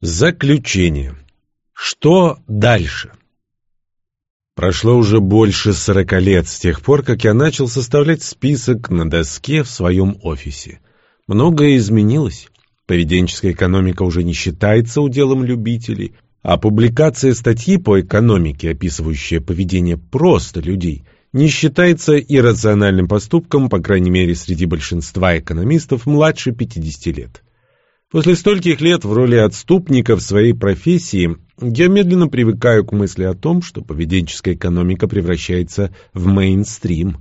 Заключение. Что дальше? Прошло уже больше сорока лет с тех пор, как я начал составлять список на доске в своем офисе. Многое изменилось. Поведенческая экономика уже не считается уделом любителей, а публикация статьи по экономике, описывающая поведение просто людей, не считается иррациональным поступком, по крайней мере, среди большинства экономистов младше 50 лет. После стольких лет в роли отступника в своей профессии я медленно привыкаю к мысли о том, что поведенческая экономика превращается в мейнстрим.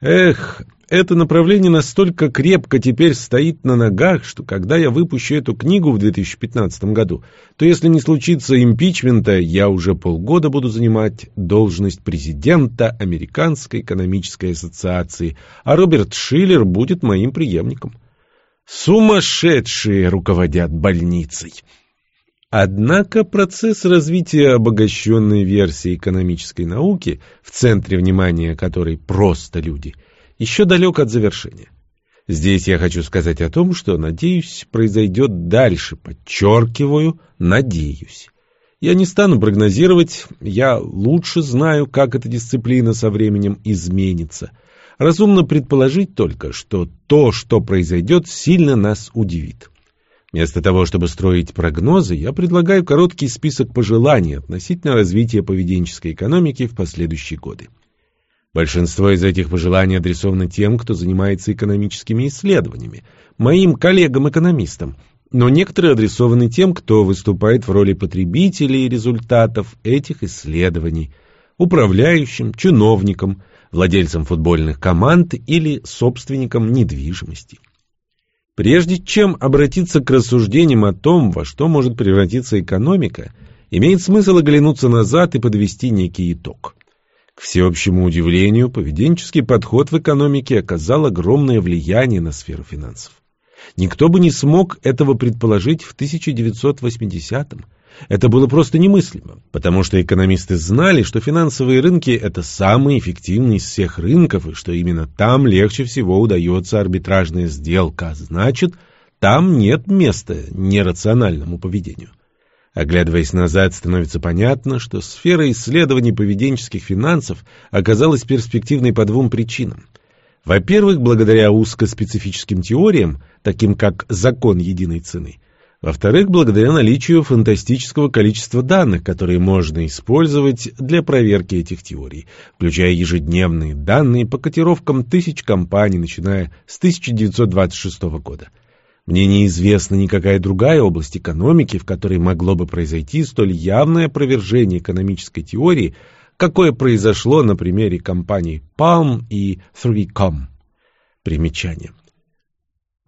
Эх, это направление настолько крепко теперь стоит на ногах, что когда я выпущу эту книгу в 2015 году, то если не случится импичмента, я уже полгода буду занимать должность президента Американской экономической ассоциации, а Роберт Шиллер будет моим преемником. Сумасшедшие руководят больницей. Однако процесс развития обогащенной версии экономической науки, в центре внимания которой просто люди, еще далек от завершения. Здесь я хочу сказать о том, что, надеюсь, произойдет дальше, подчеркиваю, надеюсь. Я не стану прогнозировать, я лучше знаю, как эта дисциплина со временем изменится – Разумно предположить только, что то, что произойдет, сильно нас удивит. Вместо того, чтобы строить прогнозы, я предлагаю короткий список пожеланий относительно развития поведенческой экономики в последующие годы. Большинство из этих пожеланий адресовано тем, кто занимается экономическими исследованиями, моим коллегам-экономистам, но некоторые адресованы тем, кто выступает в роли потребителей результатов этих исследований, управляющим, чиновникам, владельцам футбольных команд или собственникам недвижимости. Прежде чем обратиться к рассуждениям о том, во что может превратиться экономика, имеет смысл оглянуться назад и подвести некий итог. К всеобщему удивлению, поведенческий подход в экономике оказал огромное влияние на сферу финансов. Никто бы не смог этого предположить в 1980-м, это было просто немыслимо, потому что экономисты знали, что финансовые рынки – это самый эффективный из всех рынков, и что именно там легче всего удается арбитражная сделка, а значит, там нет места нерациональному поведению. Оглядываясь назад, становится понятно, что сфера исследований поведенческих финансов оказалась перспективной по двум причинам. Во-первых, благодаря узкоспецифическим теориям, таким как закон единой цены – во-вторых, благодаря наличию фантастического количества данных, которые можно использовать для проверки этих теорий, включая ежедневные данные по котировкам тысяч компаний, начиная с 1926 года. Мне неизвестна никакая другая область экономики, в которой могло бы произойти столь явное опровержение экономической теории, какое произошло на примере компаний Palm и 3Com. Примечание.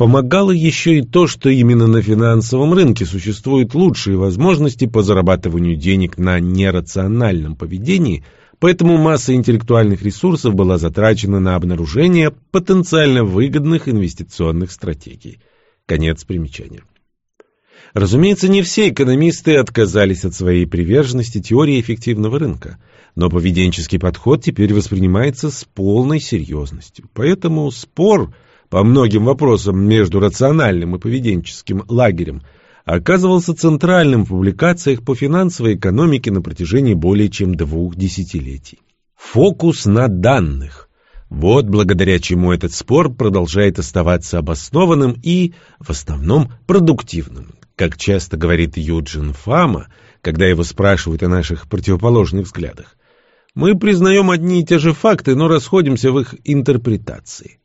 Помогало еще и то, что именно на финансовом рынке существуют лучшие возможности по зарабатыванию денег на нерациональном поведении, поэтому масса интеллектуальных ресурсов была затрачена на обнаружение потенциально выгодных инвестиционных стратегий. Конец примечания. Разумеется, не все экономисты отказались от своей приверженности теории эффективного рынка, но поведенческий подход теперь воспринимается с полной серьезностью. Поэтому спор – по многим вопросам между рациональным и поведенческим лагерем оказывался центральным в публикациях по финансовой экономике на протяжении более чем двух десятилетий. Фокус на данных. Вот благодаря чему этот спор продолжает оставаться обоснованным и, в основном, продуктивным. Как часто говорит Юджин Фама, когда его спрашивают о наших противоположных взглядах. Мы признаем одни и те же факты, но расходимся в их интерпретации.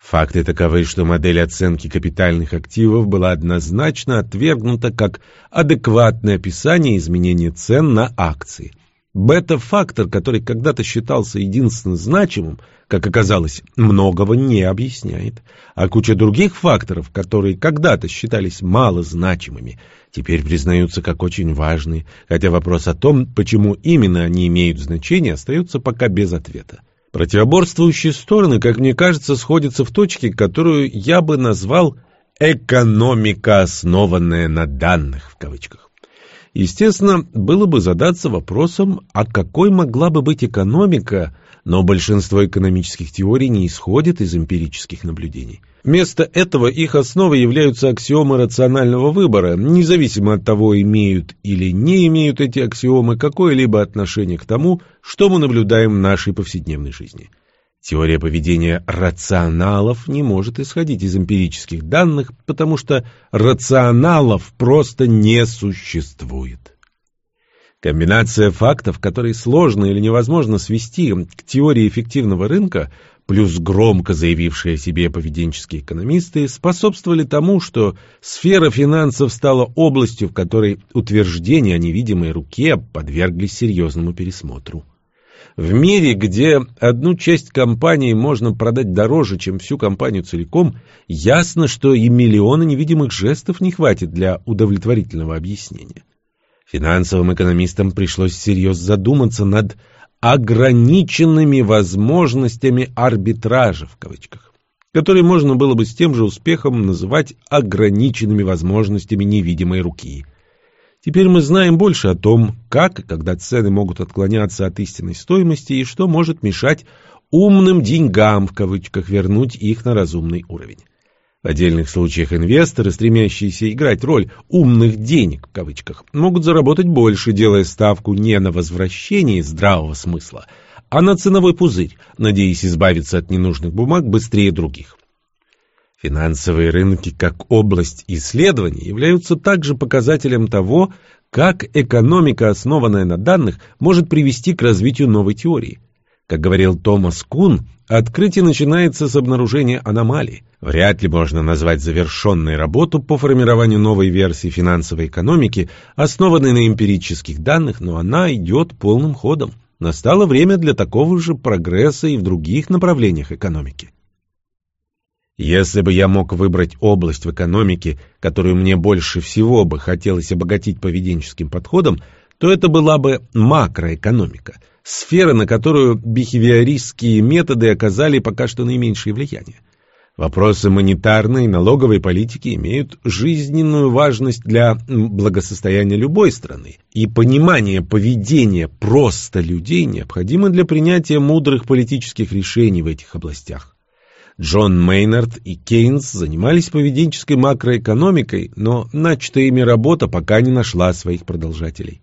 Факты таковы, что модель оценки капитальных активов была однозначно отвергнута как адекватное описание изменения цен на акции. Бета-фактор, который когда-то считался единственно значимым, как оказалось, многого не объясняет, а куча других факторов, которые когда-то считались малозначимыми, теперь признаются как очень важные, хотя вопрос о том, почему именно они имеют значение, остается пока без ответа. Противоборствующие стороны, как мне кажется, сходятся в точке, которую я бы назвал «экономика, основанная на данных» в кавычках. Естественно, было бы задаться вопросом, а какой могла бы быть экономика, но большинство экономических теорий не исходит из эмпирических наблюдений. Вместо этого их основой являются аксиомы рационального выбора, независимо от того, имеют или не имеют эти аксиомы какое-либо отношение к тому, что мы наблюдаем в нашей повседневной жизни. Теория поведения рационалов не может исходить из эмпирических данных, потому что рационалов просто не существует. Комбинация фактов, которые сложно или невозможно свести к теории эффективного рынка, плюс громко заявившие о себе поведенческие экономисты, способствовали тому, что сфера финансов стала областью, в которой утверждения о невидимой руке подверглись серьезному пересмотру. В мире, где одну часть компании можно продать дороже, чем всю компанию целиком, ясно, что и миллиона невидимых жестов не хватит для удовлетворительного объяснения. Финансовым экономистам пришлось всерьез задуматься над ограниченными возможностями арбитража в кавычках, которые можно было бы с тем же успехом называть ограниченными возможностями невидимой руки – Теперь мы знаем больше о том, как и когда цены могут отклоняться от истинной стоимости и что может мешать «умным деньгам» в кавычках вернуть их на разумный уровень. В отдельных случаях инвесторы, стремящиеся играть роль «умных денег» в кавычках, могут заработать больше, делая ставку не на возвращение здравого смысла, а на ценовой пузырь, надеясь избавиться от ненужных бумаг быстрее других. Финансовые рынки как область исследований являются также показателем того, как экономика, основанная на данных, может привести к развитию новой теории. Как говорил Томас Кун, открытие начинается с обнаружения аномалий. Вряд ли можно назвать завершенной работу по формированию новой версии финансовой экономики, основанной на эмпирических данных, но она идет полным ходом. Настало время для такого же прогресса и в других направлениях экономики. Если бы я мог выбрать область в экономике, которую мне больше всего бы хотелось обогатить поведенческим подходом, то это была бы макроэкономика, сфера, на которую бихевиористские методы оказали пока что наименьшее влияние. Вопросы монетарной и налоговой политики имеют жизненную важность для благосостояния любой страны, и понимание поведения просто людей необходимо для принятия мудрых политических решений в этих областях. Джон Мейнард и Кейнс занимались поведенческой макроэкономикой, но начатая ими работа пока не нашла своих продолжателей.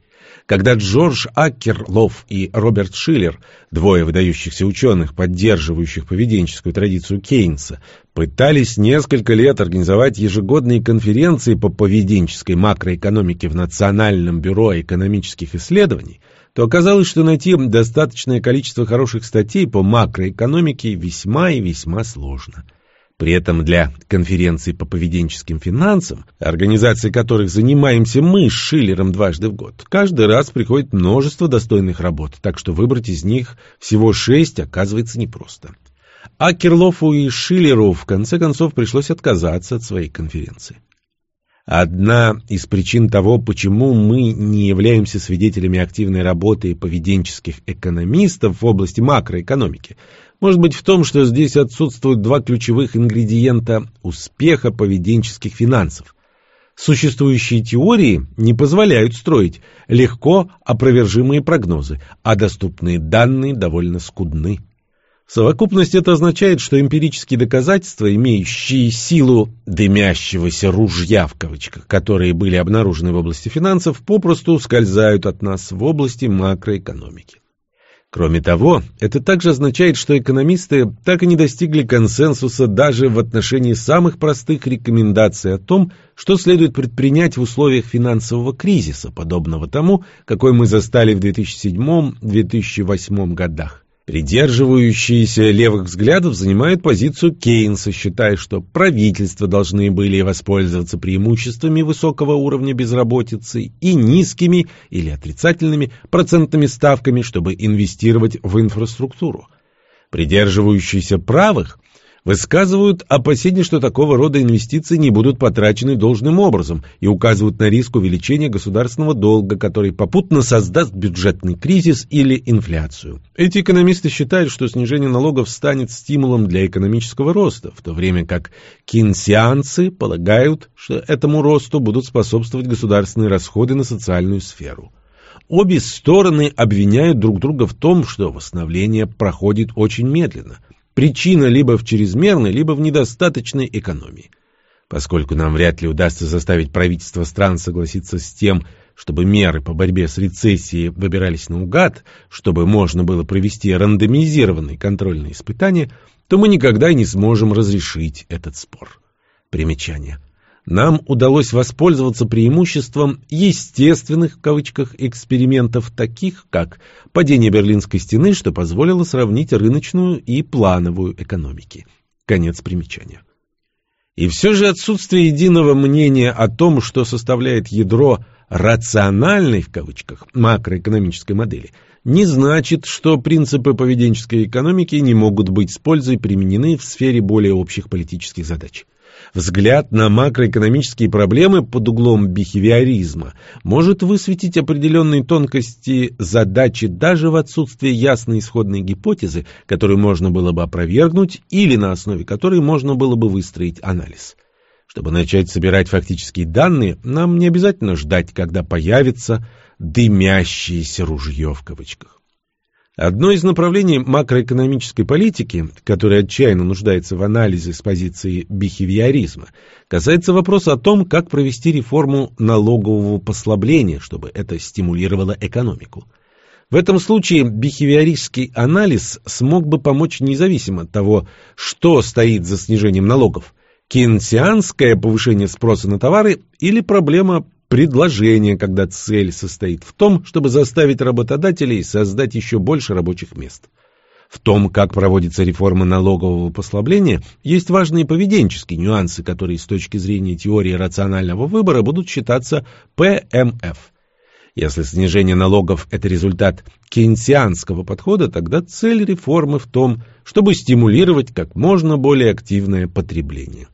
Когда Джордж Аккерлоф и Роберт Шиллер, двое выдающихся ученых, поддерживающих поведенческую традицию Кейнса, пытались несколько лет организовать ежегодные конференции по поведенческой макроэкономике в Национальном бюро экономических исследований, то оказалось, что найти достаточное количество хороших статей по макроэкономике весьма и весьма сложно. При этом для конференций по поведенческим финансам, организацией которых занимаемся мы с Шиллером дважды в год, каждый раз приходит множество достойных работ, так что выбрать из них всего шесть оказывается непросто. А Кирлофу и Шиллеру в конце концов пришлось отказаться от своей конференции. Одна из причин того, почему мы не являемся свидетелями активной работы поведенческих экономистов в области макроэкономики, может быть в том, что здесь отсутствуют два ключевых ингредиента успеха поведенческих финансов. Существующие теории не позволяют строить легко опровержимые прогнозы, а доступные данные довольно скудны. В совокупности это означает, что эмпирические доказательства, имеющие силу «дымящегося ружья» в кавычках, которые были обнаружены в области финансов, попросту ускользают от нас в области макроэкономики. Кроме того, это также означает, что экономисты так и не достигли консенсуса даже в отношении самых простых рекомендаций о том, что следует предпринять в условиях финансового кризиса, подобного тому, какой мы застали в 2007-2008 годах. Придерживающиеся левых взглядов занимают позицию Кейнса, считая, что правительства должны были воспользоваться преимуществами высокого уровня безработицы и низкими или отрицательными процентными ставками, чтобы инвестировать в инфраструктуру. Придерживающиеся правых высказывают опасения, что такого рода инвестиции не будут потрачены должным образом и указывают на риск увеличения государственного долга, который попутно создаст бюджетный кризис или инфляцию. Эти экономисты считают, что снижение налогов станет стимулом для экономического роста, в то время как кинсианцы полагают, что этому росту будут способствовать государственные расходы на социальную сферу. Обе стороны обвиняют друг друга в том, что восстановление проходит очень медленно – Причина либо в чрезмерной, либо в недостаточной экономии. Поскольку нам вряд ли удастся заставить правительство стран согласиться с тем, чтобы меры по борьбе с рецессией выбирались наугад, чтобы можно было провести рандомизированные контрольные испытания, то мы никогда и не сможем разрешить этот спор. Примечание нам удалось воспользоваться преимуществом «естественных» в кавычках экспериментов, таких как падение Берлинской стены, что позволило сравнить рыночную и плановую экономики. Конец примечания. И все же отсутствие единого мнения о том, что составляет ядро «рациональной» в кавычках макроэкономической модели, не значит, что принципы поведенческой экономики не могут быть с пользой применены в сфере более общих политических задач. Взгляд на макроэкономические проблемы под углом бихевиоризма может высветить определенные тонкости задачи даже в отсутствии ясной исходной гипотезы, которую можно было бы опровергнуть или на основе которой можно было бы выстроить анализ. Чтобы начать собирать фактические данные, нам не обязательно ждать, когда появится «дымящееся ружье» в кавычках. Одно из направлений макроэкономической политики, которое отчаянно нуждается в анализе с позиции бихевиоризма, касается вопроса о том, как провести реформу налогового послабления, чтобы это стимулировало экономику. В этом случае бихевиористский анализ смог бы помочь независимо от того, что стоит за снижением налогов – кейнсианское повышение спроса на товары или проблема предложение, когда цель состоит в том, чтобы заставить работодателей создать еще больше рабочих мест. В том, как проводится реформа налогового послабления, есть важные поведенческие нюансы, которые с точки зрения теории рационального выбора будут считаться ПМФ. Если снижение налогов – это результат кейнсианского подхода, тогда цель реформы в том, чтобы стимулировать как можно более активное потребление.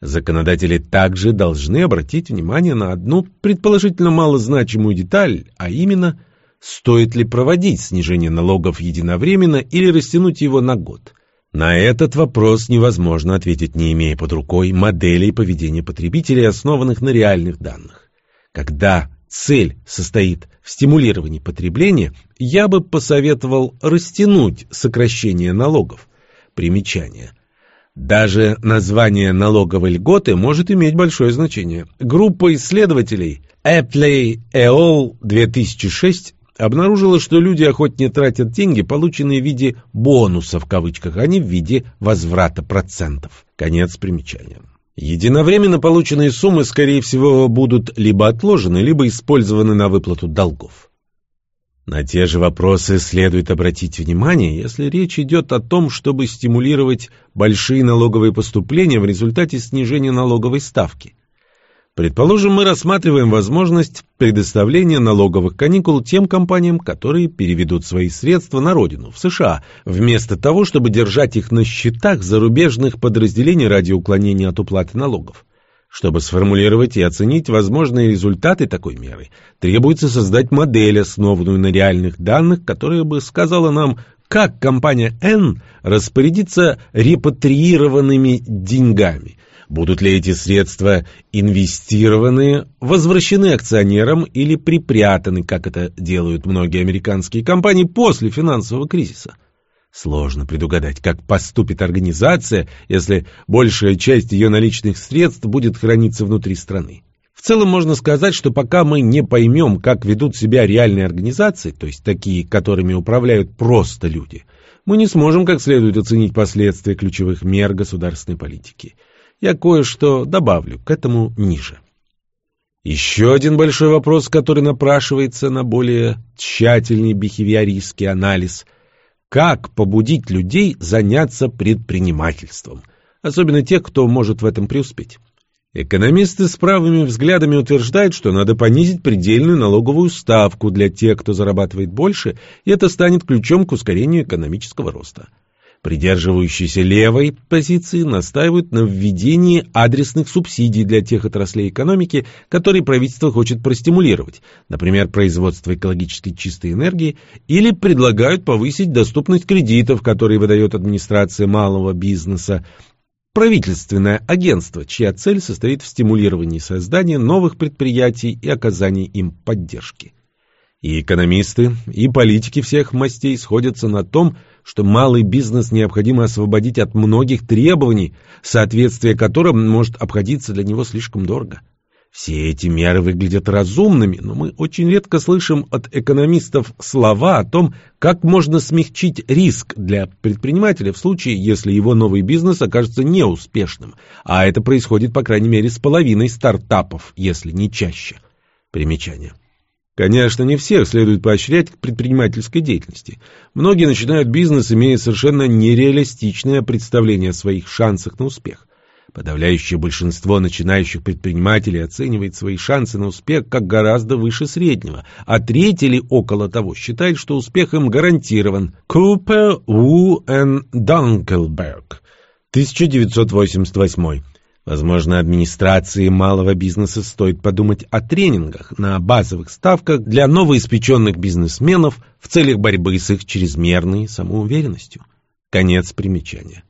Законодатели также должны обратить внимание на одну предположительно малозначимую деталь, а именно, стоит ли проводить снижение налогов единовременно или растянуть его на год. На этот вопрос невозможно ответить, не имея под рукой моделей поведения потребителей, основанных на реальных данных. Когда цель состоит в стимулировании потребления, я бы посоветовал растянуть сокращение налогов. Примечание. Даже название налоговой льготы может иметь большое значение. Группа исследователей Appley et 2006 обнаружила, что люди охотнее тратят деньги, полученные в виде «бонуса» в кавычках, а не в виде возврата процентов. Конец примечания. Единовременно полученные суммы, скорее всего, будут либо отложены, либо использованы на выплату долгов. На те же вопросы следует обратить внимание, если речь идет о том, чтобы стимулировать большие налоговые поступления в результате снижения налоговой ставки. Предположим, мы рассматриваем возможность предоставления налоговых каникул тем компаниям, которые переведут свои средства на родину, в США, вместо того, чтобы держать их на счетах зарубежных подразделений ради уклонения от уплаты налогов. Чтобы сформулировать и оценить возможные результаты такой меры, требуется создать модель, основанную на реальных данных, которая бы сказала нам, как компания N распорядится репатриированными деньгами. Будут ли эти средства инвестированы, возвращены акционерам или припрятаны, как это делают многие американские компании после финансового кризиса? Сложно предугадать, как поступит организация, если большая часть ее наличных средств будет храниться внутри страны. В целом можно сказать, что пока мы не поймем, как ведут себя реальные организации, то есть такие, которыми управляют просто люди, мы не сможем как следует оценить последствия ключевых мер государственной политики. Я кое-что добавлю к этому ниже. Еще один большой вопрос, который напрашивается на более тщательный бихевиористский анализ – как побудить людей заняться предпринимательством, особенно тех, кто может в этом преуспеть? Экономисты с правыми взглядами утверждают, что надо понизить предельную налоговую ставку для тех, кто зарабатывает больше, и это станет ключом к ускорению экономического роста. Придерживающиеся левой позиции настаивают на введении адресных субсидий для тех отраслей экономики, которые правительство хочет простимулировать, например, производство экологически чистой энергии, или предлагают повысить доступность кредитов, которые выдает администрация малого бизнеса, правительственное агентство, чья цель состоит в стимулировании создания новых предприятий и оказании им поддержки. И экономисты, и политики всех мастей сходятся на том, что малый бизнес необходимо освободить от многих требований, соответствие которым может обходиться для него слишком дорого. Все эти меры выглядят разумными, но мы очень редко слышим от экономистов слова о том, как можно смягчить риск для предпринимателя в случае, если его новый бизнес окажется неуспешным, а это происходит, по крайней мере, с половиной стартапов, если не чаще. Примечание. Конечно, не всех следует поощрять к предпринимательской деятельности. Многие начинают бизнес, имея совершенно нереалистичное представление о своих шансах на успех. Подавляющее большинство начинающих предпринимателей оценивает свои шансы на успех как гораздо выше среднего, а треть или около того считает, что успех им гарантирован. Купер У. Н. Данкелберг, 1988 Возможно, администрации малого бизнеса стоит подумать о тренингах на базовых ставках для новоиспеченных бизнесменов в целях борьбы с их чрезмерной самоуверенностью. Конец примечания.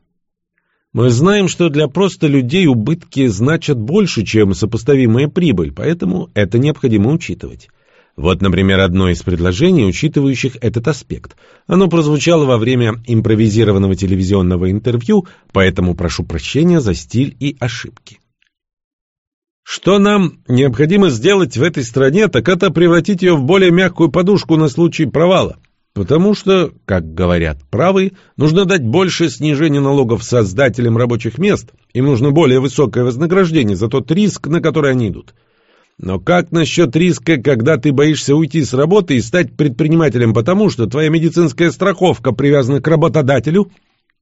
Мы знаем, что для просто людей убытки значат больше, чем сопоставимая прибыль, поэтому это необходимо учитывать. Вот, например, одно из предложений, учитывающих этот аспект. Оно прозвучало во время импровизированного телевизионного интервью, поэтому прошу прощения за стиль и ошибки. Что нам необходимо сделать в этой стране, так это превратить ее в более мягкую подушку на случай провала. Потому что, как говорят правые, нужно дать больше снижения налогов создателям рабочих мест, им нужно более высокое вознаграждение за тот риск, на который они идут. Но как насчет риска, когда ты боишься уйти с работы и стать предпринимателем потому, что твоя медицинская страховка привязана к работодателю?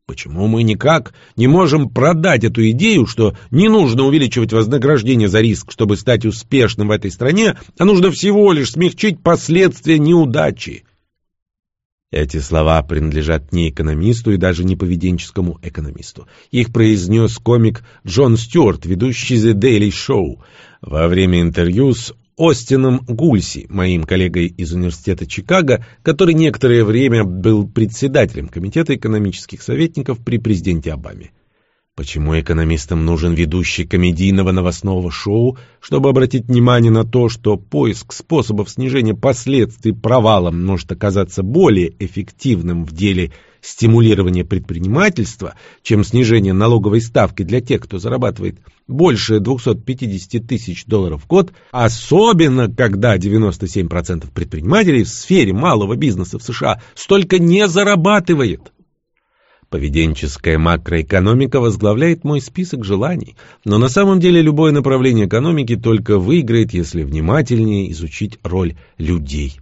Почему мы никак не можем продать эту идею, что не нужно увеличивать вознаграждение за риск, чтобы стать успешным в этой стране, а нужно всего лишь смягчить последствия неудачи? Эти слова принадлежат не экономисту и даже не поведенческому экономисту. Их произнес комик Джон Стюарт, ведущий The Daily Show, во время интервью с Остином Гульси, моим коллегой из Университета Чикаго, который некоторое время был председателем Комитета экономических советников при президенте Обаме. Почему экономистам нужен ведущий комедийного новостного шоу, чтобы обратить внимание на то, что поиск способов снижения последствий провала может оказаться более эффективным в деле стимулирования предпринимательства, чем снижение налоговой ставки для тех, кто зарабатывает больше 250 тысяч долларов в год, особенно когда 97% предпринимателей в сфере малого бизнеса в США столько не зарабатывает. Поведенческая макроэкономика возглавляет мой список желаний, но на самом деле любое направление экономики только выиграет, если внимательнее изучить роль людей.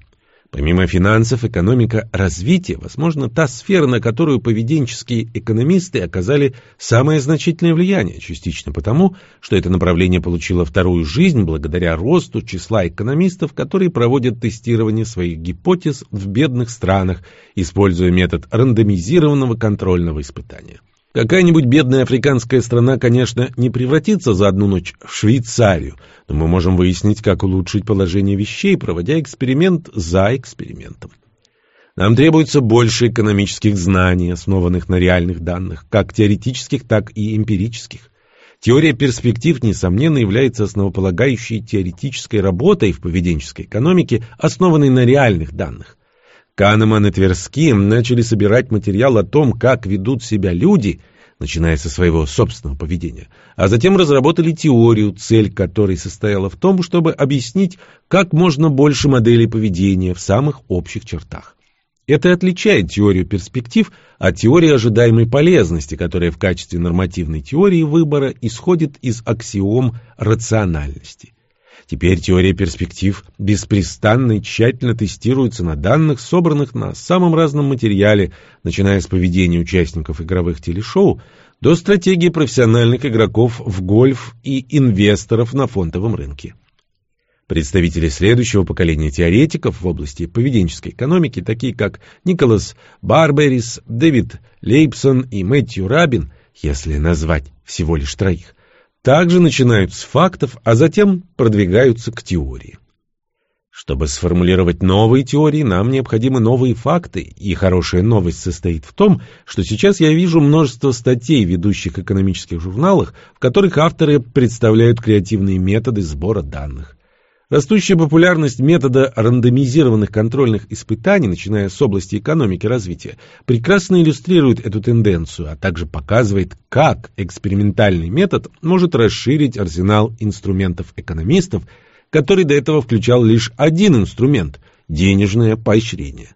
Помимо финансов, экономика развития, возможно, та сфера, на которую поведенческие экономисты оказали самое значительное влияние, частично потому, что это направление получило вторую жизнь благодаря росту числа экономистов, которые проводят тестирование своих гипотез в бедных странах, используя метод рандомизированного контрольного испытания. Какая-нибудь бедная африканская страна, конечно, не превратится за одну ночь в Швейцарию, но мы можем выяснить, как улучшить положение вещей, проводя эксперимент за экспериментом. Нам требуется больше экономических знаний, основанных на реальных данных, как теоретических, так и эмпирических. Теория перспектив, несомненно, является основополагающей теоретической работой в поведенческой экономике, основанной на реальных данных. Канеман и Тверски начали собирать материал о том, как ведут себя люди, начиная со своего собственного поведения, а затем разработали теорию, цель которой состояла в том, чтобы объяснить, как можно больше моделей поведения в самых общих чертах. Это отличает теорию перспектив от теории ожидаемой полезности, которая в качестве нормативной теории выбора исходит из аксиом рациональности. Теперь теория перспектив беспрестанно и тщательно тестируется на данных, собранных на самом разном материале, начиная с поведения участников игровых телешоу до стратегии профессиональных игроков в гольф и инвесторов на фондовом рынке. Представители следующего поколения теоретиков в области поведенческой экономики, такие как Николас Барберис, Дэвид Лейпсон и Мэтью Рабин, если назвать всего лишь троих, также начинают с фактов, а затем продвигаются к теории. Чтобы сформулировать новые теории, нам необходимы новые факты, и хорошая новость состоит в том, что сейчас я вижу множество статей в ведущих экономических журналах, в которых авторы представляют креативные методы сбора данных. Растущая популярность метода рандомизированных контрольных испытаний, начиная с области экономики развития, прекрасно иллюстрирует эту тенденцию, а также показывает, как экспериментальный метод может расширить арсенал инструментов экономистов – который до этого включал лишь один инструмент – денежное поощрение.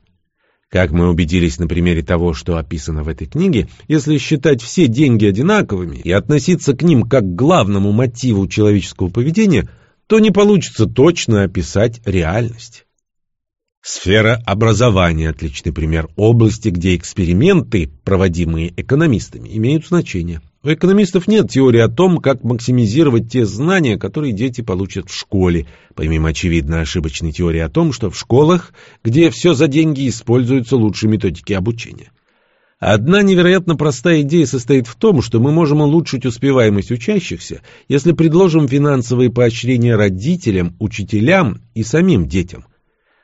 Как мы убедились на примере того, что описано в этой книге, если считать все деньги одинаковыми и относиться к ним как к главному мотиву человеческого поведения, то не получится точно описать реальность. Сфера образования – отличный пример области, где эксперименты, проводимые экономистами, имеют значение. У экономистов нет теории о том, как максимизировать те знания, которые дети получат в школе, помимо очевидно ошибочной теории о том, что в школах, где все за деньги, используются лучшие методики обучения. Одна невероятно простая идея состоит в том, что мы можем улучшить успеваемость учащихся, если предложим финансовые поощрения родителям, учителям и самим детям.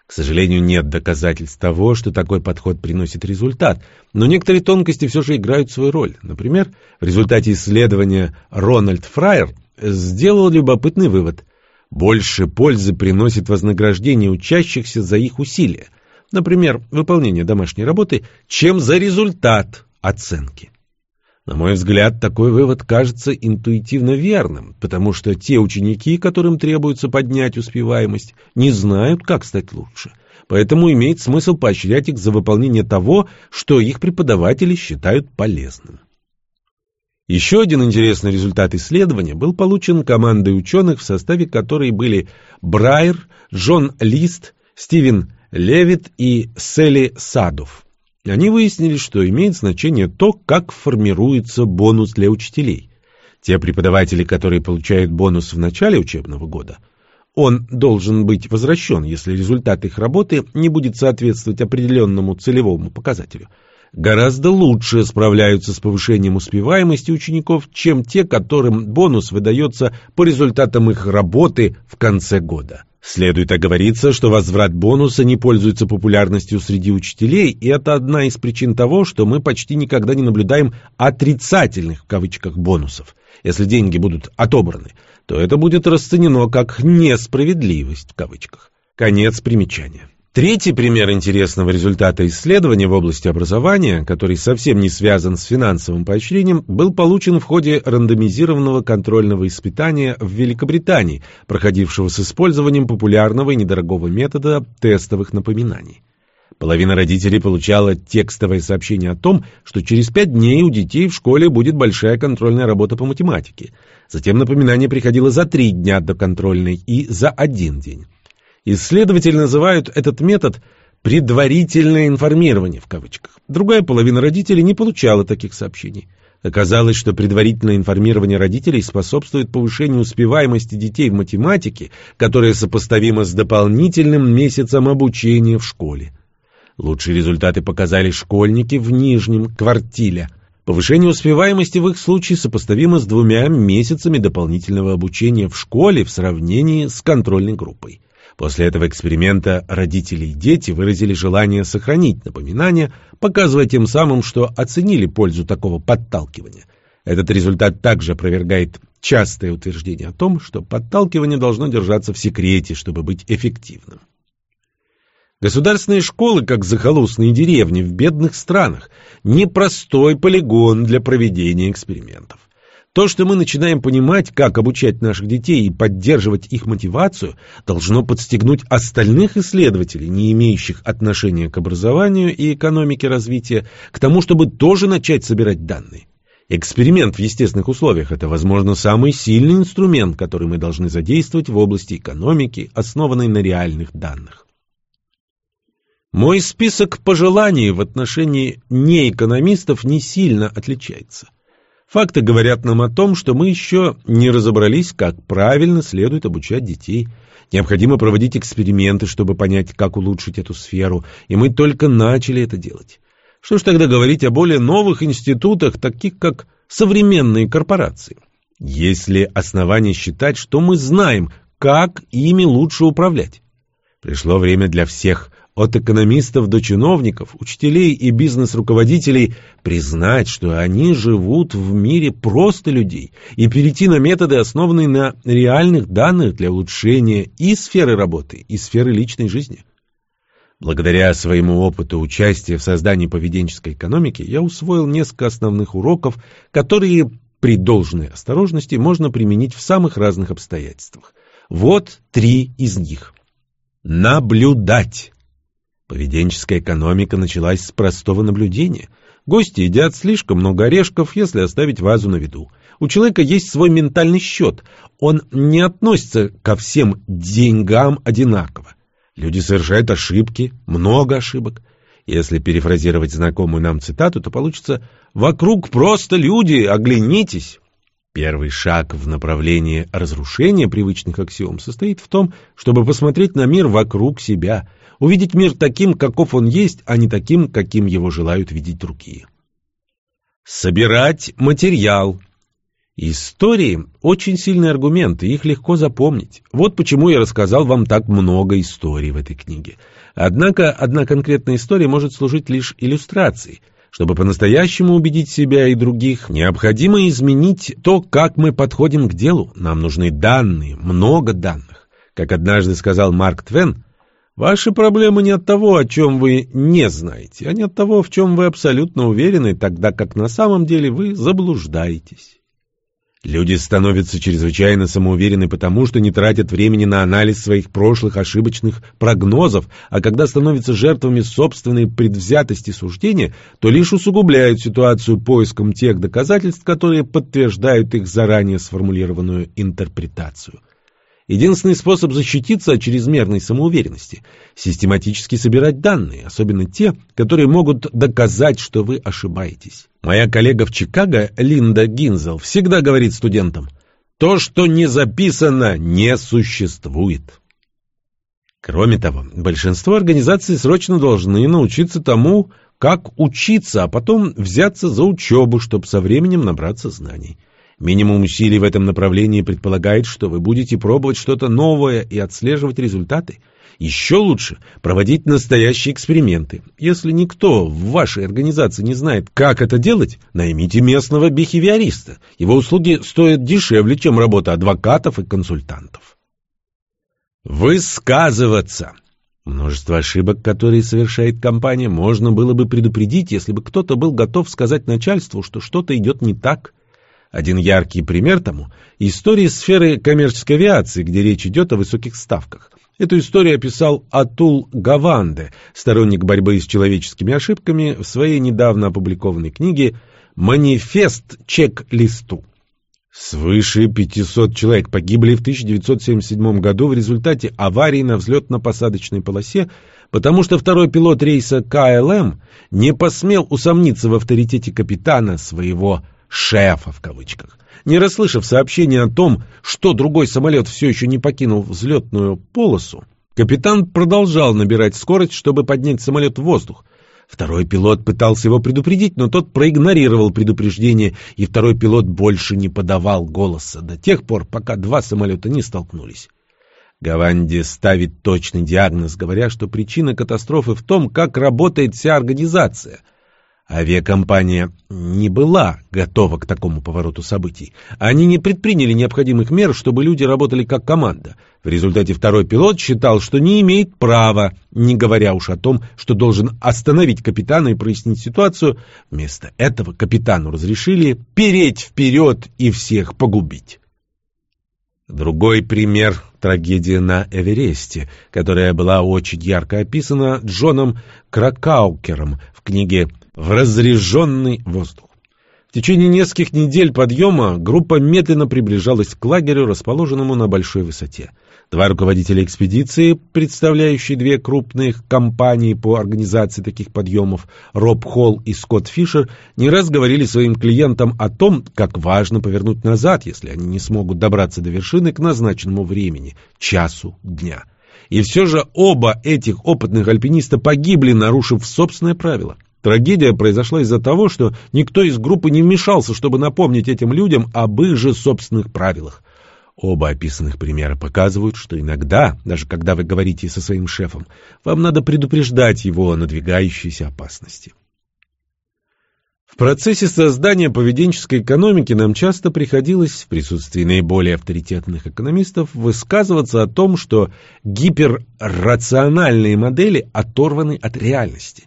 К сожалению, нет доказательств того, что такой подход приносит результат, но некоторые тонкости все же играют свою роль. Например, в результате исследования Рональд Фрайер сделал любопытный вывод. Больше пользы приносит вознаграждение учащихся за их усилия, например, выполнение домашней работы, чем за результат оценки. На мой взгляд, такой вывод кажется интуитивно верным, потому что те ученики, которым требуется поднять успеваемость, не знают, как стать лучше. Поэтому имеет смысл поощрять их за выполнение того, что их преподаватели считают полезным. Еще один интересный результат исследования был получен командой ученых, в составе которой были Брайер, Джон Лист, Стивен Левит и Селли Садов. Они выяснили, что имеет значение то, как формируется бонус для учителей. Те преподаватели, которые получают бонус в начале учебного года, он должен быть возвращен, если результат их работы не будет соответствовать определенному целевому показателю, гораздо лучше справляются с повышением успеваемости учеников, чем те, которым бонус выдается по результатам их работы в конце года. Следует оговориться, что возврат бонуса не пользуется популярностью среди учителей, и это одна из причин того, что мы почти никогда не наблюдаем «отрицательных» в кавычках бонусов. Если деньги будут отобраны, то это будет расценено как «несправедливость» в кавычках. Конец примечания. Третий пример интересного результата исследования в области образования, который совсем не связан с финансовым поощрением, был получен в ходе рандомизированного контрольного испытания в Великобритании, проходившего с использованием популярного и недорогого метода тестовых напоминаний. Половина родителей получала текстовое сообщение о том, что через пять дней у детей в школе будет большая контрольная работа по математике. Затем напоминание приходило за три дня до контрольной и за один день. Исследователи называют этот метод «предварительное информирование» в кавычках. Другая половина родителей не получала таких сообщений. Оказалось, что предварительное информирование родителей способствует повышению успеваемости детей в математике, которая сопоставима с дополнительным месяцем обучения в школе. Лучшие результаты показали школьники в нижнем квартиле. Повышение успеваемости в их случае сопоставимо с двумя месяцами дополнительного обучения в школе в сравнении с контрольной группой. После этого эксперимента родители и дети выразили желание сохранить напоминания, показывая тем самым, что оценили пользу такого подталкивания. Этот результат также опровергает частое утверждение о том, что подталкивание должно держаться в секрете, чтобы быть эффективным. Государственные школы, как захолустные деревни в бедных странах, непростой полигон для проведения экспериментов. То, что мы начинаем понимать, как обучать наших детей и поддерживать их мотивацию, должно подстегнуть остальных исследователей, не имеющих отношения к образованию и экономике развития, к тому, чтобы тоже начать собирать данные. Эксперимент в естественных условиях – это, возможно, самый сильный инструмент, который мы должны задействовать в области экономики, основанной на реальных данных. Мой список пожеланий в отношении неэкономистов не сильно отличается. Факты говорят нам о том, что мы еще не разобрались, как правильно следует обучать детей. Необходимо проводить эксперименты, чтобы понять, как улучшить эту сферу, и мы только начали это делать. Что ж тогда говорить о более новых институтах, таких как современные корпорации? Есть ли основания считать, что мы знаем, как ими лучше управлять? Пришло время для всех, от экономистов до чиновников, учителей и бизнес-руководителей, признать, что они живут в мире просто людей, и перейти на методы, основанные на реальных данных для улучшения и сферы работы, и сферы личной жизни. Благодаря своему опыту участия в создании поведенческой экономики я усвоил несколько основных уроков, которые при должной осторожности можно применить в самых разных обстоятельствах. Вот три из них. Наблюдать. Поведенческая экономика началась с простого наблюдения. Гости едят слишком много орешков, если оставить вазу на виду. У человека есть свой ментальный счет. Он не относится ко всем деньгам одинаково. Люди совершают ошибки, много ошибок. Если перефразировать знакомую нам цитату, то получится «Вокруг просто люди, оглянитесь». Первый шаг в направлении разрушения привычных аксиом состоит в том, чтобы посмотреть на мир вокруг себя, увидеть мир таким, каков он есть, а не таким, каким его желают видеть другие. Собирать материал – Истории – очень сильные аргументы, их легко запомнить. Вот почему я рассказал вам так много историй в этой книге. Однако одна конкретная история может служить лишь иллюстрацией. Чтобы по-настоящему убедить себя и других, необходимо изменить то, как мы подходим к делу. Нам нужны данные, много данных. Как однажды сказал Марк Твен, Ваши проблемы не от того, о чем вы не знаете, а не от того, в чем вы абсолютно уверены, тогда как на самом деле вы заблуждаетесь. Люди становятся чрезвычайно самоуверены потому, что не тратят времени на анализ своих прошлых ошибочных прогнозов, а когда становятся жертвами собственной предвзятости суждения, то лишь усугубляют ситуацию поиском тех доказательств, которые подтверждают их заранее сформулированную интерпретацию. Единственный способ защититься от чрезмерной самоуверенности – систематически собирать данные, особенно те, которые могут доказать, что вы ошибаетесь. Моя коллега в Чикаго, Линда Гинзел, всегда говорит студентам, «То, что не записано, не существует». Кроме того, большинство организаций срочно должны научиться тому, как учиться, а потом взяться за учебу, чтобы со временем набраться знаний. Минимум усилий в этом направлении предполагает, что вы будете пробовать что-то новое и отслеживать результаты. Еще лучше проводить настоящие эксперименты. Если никто в вашей организации не знает, как это делать, наймите местного бихевиориста. Его услуги стоят дешевле, чем работа адвокатов и консультантов. Высказываться. Множество ошибок, которые совершает компания, можно было бы предупредить, если бы кто-то был готов сказать начальству, что что-то идет не так – один яркий пример тому – история сферы коммерческой авиации, где речь идет о высоких ставках. Эту историю описал Атул Гаванде, сторонник борьбы с человеческими ошибками, в своей недавно опубликованной книге «Манифест чек-листу». Свыше 500 человек погибли в 1977 году в результате аварии на взлетно-посадочной полосе, потому что второй пилот рейса КЛМ не посмел усомниться в авторитете капитана своего «шефа» в кавычках. Не расслышав сообщения о том, что другой самолет все еще не покинул взлетную полосу, капитан продолжал набирать скорость, чтобы поднять самолет в воздух. Второй пилот пытался его предупредить, но тот проигнорировал предупреждение, и второй пилот больше не подавал голоса до тех пор, пока два самолета не столкнулись. Гаванди ставит точный диагноз, говоря, что причина катастрофы в том, как работает вся организация — Авиакомпания не была готова к такому повороту событий. Они не предприняли необходимых мер, чтобы люди работали как команда. В результате второй пилот считал, что не имеет права, не говоря уж о том, что должен остановить капитана и прояснить ситуацию. Вместо этого капитану разрешили переть вперед и всех погубить. Другой пример – трагедия на Эвересте, которая была очень ярко описана Джоном Кракаукером в книге в разреженный воздух. В течение нескольких недель подъема группа медленно приближалась к лагерю, расположенному на большой высоте. Два руководителя экспедиции, представляющие две крупных компании по организации таких подъемов, Роб Холл и Скотт Фишер, не раз говорили своим клиентам о том, как важно повернуть назад, если они не смогут добраться до вершины к назначенному времени – часу дня. И все же оба этих опытных альпиниста погибли, нарушив собственное правило. Трагедия произошла из-за того, что никто из группы не вмешался, чтобы напомнить этим людям об их же собственных правилах. Оба описанных примера показывают, что иногда, даже когда вы говорите со своим шефом, вам надо предупреждать его о надвигающейся опасности. В процессе создания поведенческой экономики нам часто приходилось в присутствии наиболее авторитетных экономистов высказываться о том, что гиперрациональные модели оторваны от реальности.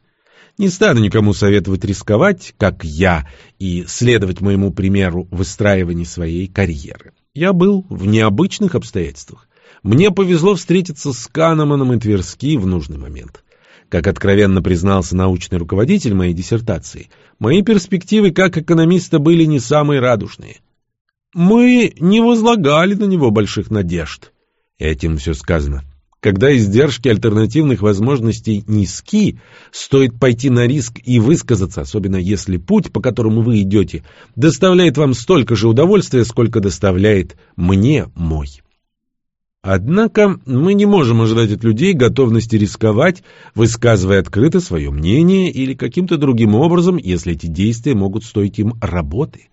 Не стану никому советовать рисковать, как я, и следовать моему примеру в выстраивании своей карьеры. Я был в необычных обстоятельствах. Мне повезло встретиться с Канеманом и Тверски в нужный момент. Как откровенно признался научный руководитель моей диссертации, мои перспективы как экономиста были не самые радужные. Мы не возлагали на него больших надежд. Этим все сказано. Когда издержки альтернативных возможностей низки, стоит пойти на риск и высказаться, особенно если путь, по которому вы идете, доставляет вам столько же удовольствия, сколько доставляет мне мой. Однако мы не можем ожидать от людей готовности рисковать, высказывая открыто свое мнение или каким-то другим образом, если эти действия могут стоить им работы.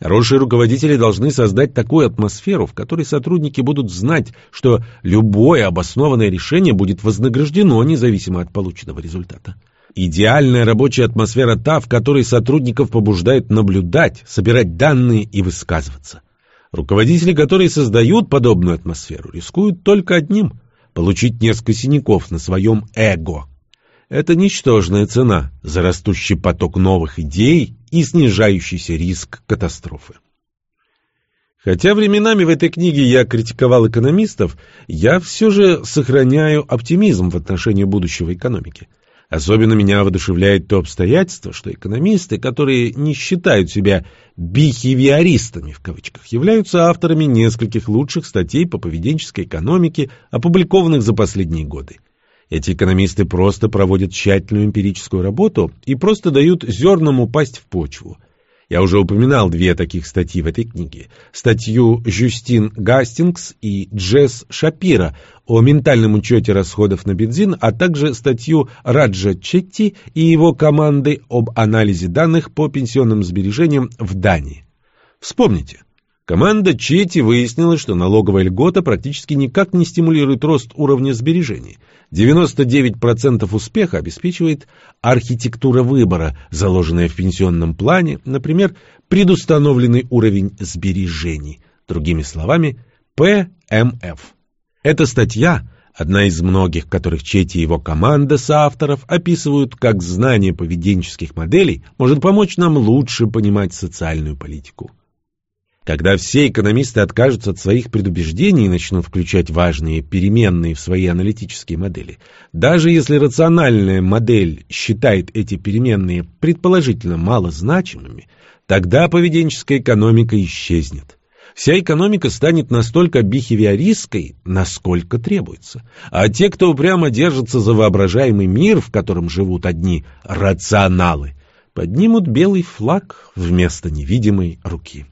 Хорошие руководители должны создать такую атмосферу, в которой сотрудники будут знать, что любое обоснованное решение будет вознаграждено независимо от полученного результата. Идеальная рабочая атмосфера та, в которой сотрудников побуждают наблюдать, собирать данные и высказываться. Руководители, которые создают подобную атмосферу, рискуют только одним – получить несколько синяков на своем эго. Это ничтожная цена за растущий поток новых идей и снижающийся риск катастрофы. Хотя временами в этой книге я критиковал экономистов, я все же сохраняю оптимизм в отношении будущего экономики. Особенно меня воодушевляет то обстоятельство, что экономисты, которые не считают себя «бихевиористами» в кавычках, являются авторами нескольких лучших статей по поведенческой экономике, опубликованных за последние годы. Эти экономисты просто проводят тщательную эмпирическую работу и просто дают зернам упасть в почву. Я уже упоминал две таких статьи в этой книге. Статью Жюстин Гастингс и Джесс Шапира о ментальном учете расходов на бензин, а также статью Раджа Четти и его команды об анализе данных по пенсионным сбережениям в Дании. Вспомните, команда Четти выяснила, что налоговая льгота практически никак не стимулирует рост уровня сбережений. 99% успеха обеспечивает архитектура выбора, заложенная в пенсионном плане, например, предустановленный уровень сбережений, другими словами, ПМФ. Эта статья – одна из многих, которых Чети и его команда соавторов описывают, как знание поведенческих моделей может помочь нам лучше понимать социальную политику. Когда все экономисты откажутся от своих предубеждений и начнут включать важные переменные в свои аналитические модели, даже если рациональная модель считает эти переменные предположительно малозначимыми, тогда поведенческая экономика исчезнет. Вся экономика станет настолько бихевиористской, насколько требуется. А те, кто упрямо держится за воображаемый мир, в котором живут одни рационалы, поднимут белый флаг вместо невидимой руки.